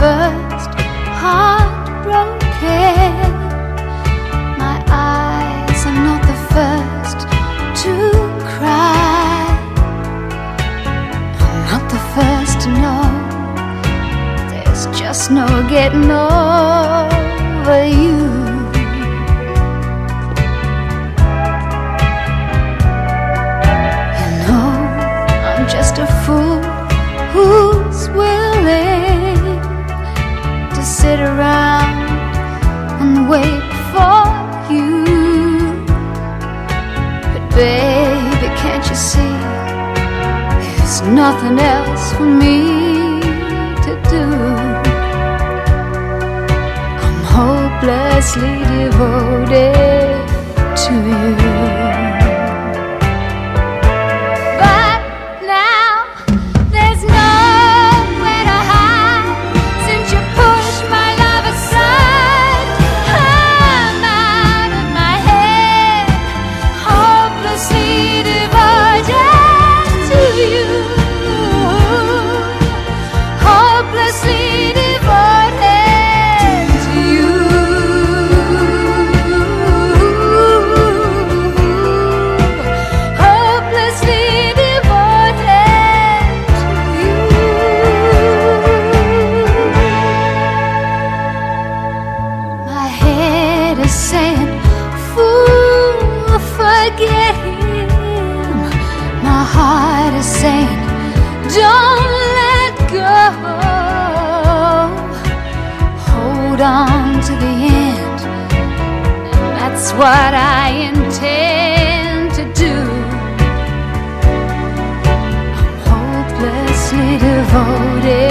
first heartbroken. My eyes are not the first to cry. I'm not the first to know. There's just no getting over. There's nothing else for me to do. I'm hopelessly devoted. Is saying, Don't let go. Hold on to the end. That's what I intend to do. I'm hopelessly devoted